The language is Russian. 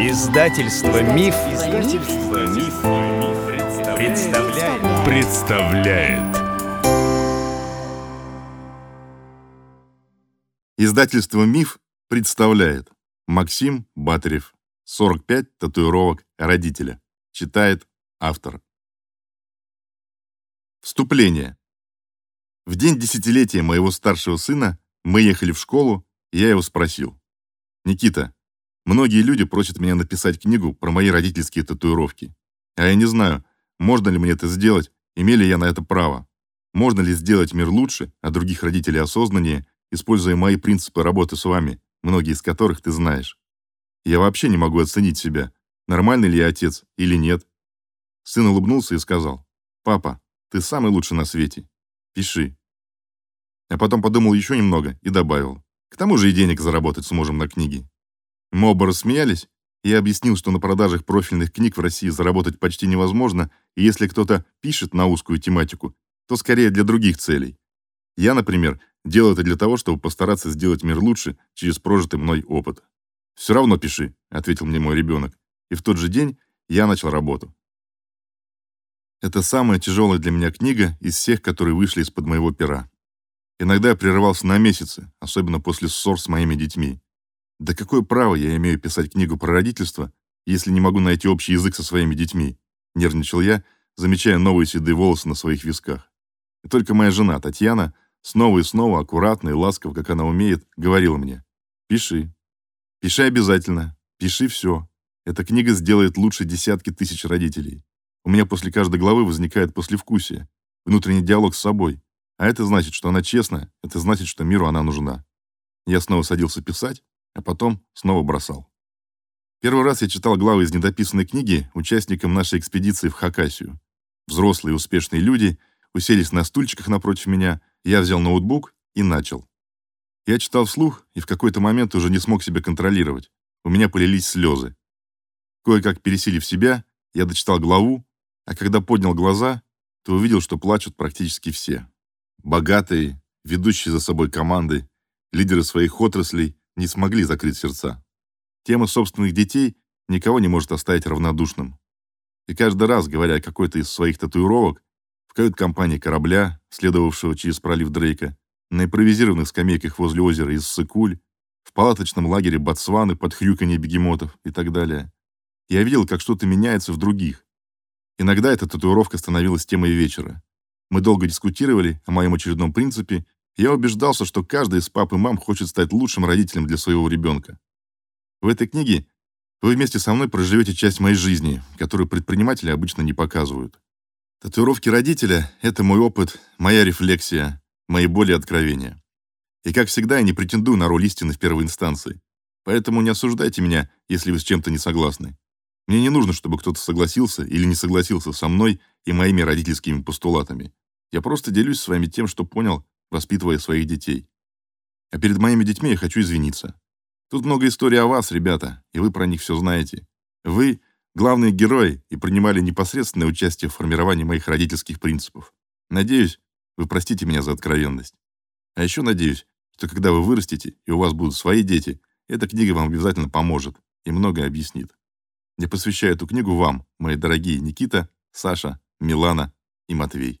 Издательство Миф, Издательство Миф, представляет. представляет. Издательство Миф представляет. Максим Батарев. 45 татуировок родителя. Читает автор. Вступление. В день десятилетия моего старшего сына мы ехали в школу, и я его спросил. «Никита, многие люди просят меня написать книгу про мои родительские татуировки. А я не знаю, можно ли мне это сделать, имею ли я на это право. Можно ли сделать мир лучше, а других родителей осознаннее, используя мои принципы работы с вами, многие из которых ты знаешь. Я вообще не могу оценить себя, нормальный ли я отец или нет. Сын улыбнулся и сказал, «Папа, ты самый лучший на свете. Пиши». А потом подумал еще немного и добавил. К тому же и денег заработать сможем на книге. Мы оба рассмеялись, я объяснил, что на продажах профильных книг в России заработать почти невозможно, и если кто-то пишет на узкую тематику, то скорее для других целей. Я, например, делаю это для того, чтобы постараться сделать мир лучше через прожитый мной опыт. «Все равно пиши», — ответил мне мой ребенок. И в тот же день я начал работу. Это самая тяжелая для меня книга из всех, которые вышли из-под моего пера. Иногда я прерывался на месяцы, особенно после ссор с моими детьми. Да какое право я имею писать книгу про родительство, если не могу найти общий язык со своими детьми? Нервничал я, замечая новые седые волосы на своих висках. И только моя жена, Татьяна, снова и снова, аккуратно и ласково, как она умеет, говорила мне, «Пиши. Пиши обязательно. Пиши все. Эта книга сделает лучше десятки тысяч родителей. У меня после каждой главы возникает послевкусие, внутренний диалог с собой. А это значит, что она честная, это значит, что миру она нужна. Я снова садился писать, а потом снова бросал. Первый раз я читал главы из недописанной книги участникам нашей экспедиции в Хакасию. Взрослые успешные люди уселись на стульчиках напротив меня, я взял ноутбук и начал. Я читал вслух и в какой-то момент уже не смог себя контролировать. У меня полились слезы. Кое-как пересилив себя, я дочитал главу, а когда поднял глаза, то увидел, что плачут практически все. Богатые, ведущие за собой команды, лидеры своих отраслей не смогли закрыть сердца. Тема собственных детей никого не может оставить равнодушным. И каждый раз, говоря о какой-то из своих татуировок, в кают-компании корабля, следовавшего через пролив Дрейка, на импровизированных скамейках возле озера из Сыкуль, в палаточном лагере Ботсваны под хрюканье бегемотов и так далее, я видел, как что-то меняется в других. Иногда эта татуировка становилась темой вечера. Мы долго дискутировали о моем очередном принципе, я убеждался, что каждый из пап и мам хочет стать лучшим родителем для своего ребенка. В этой книге вы вместе со мной проживете часть моей жизни, которую предприниматели обычно не показывают. Татуировки родителя — это мой опыт, моя рефлексия, мои боли и откровения. И, как всегда, я не претендую на роль истины в первой инстанции. Поэтому не осуждайте меня, если вы с чем-то не согласны. Мне не нужно, чтобы кто-то согласился или не согласился со мной и моими родительскими постулатами. Я просто делюсь с вами тем, что понял, воспитывая своих детей. А перед моими детьми я хочу извиниться. Тут много историй о вас, ребята, и вы про них все знаете. Вы — главные герои и принимали непосредственное участие в формировании моих родительских принципов. Надеюсь, вы простите меня за откровенность. А еще надеюсь, что когда вы вырастете и у вас будут свои дети, эта книга вам обязательно поможет и многое объяснит. Я посвящаю эту книгу вам, мои дорогие Никита, Саша, Милана и Матвей.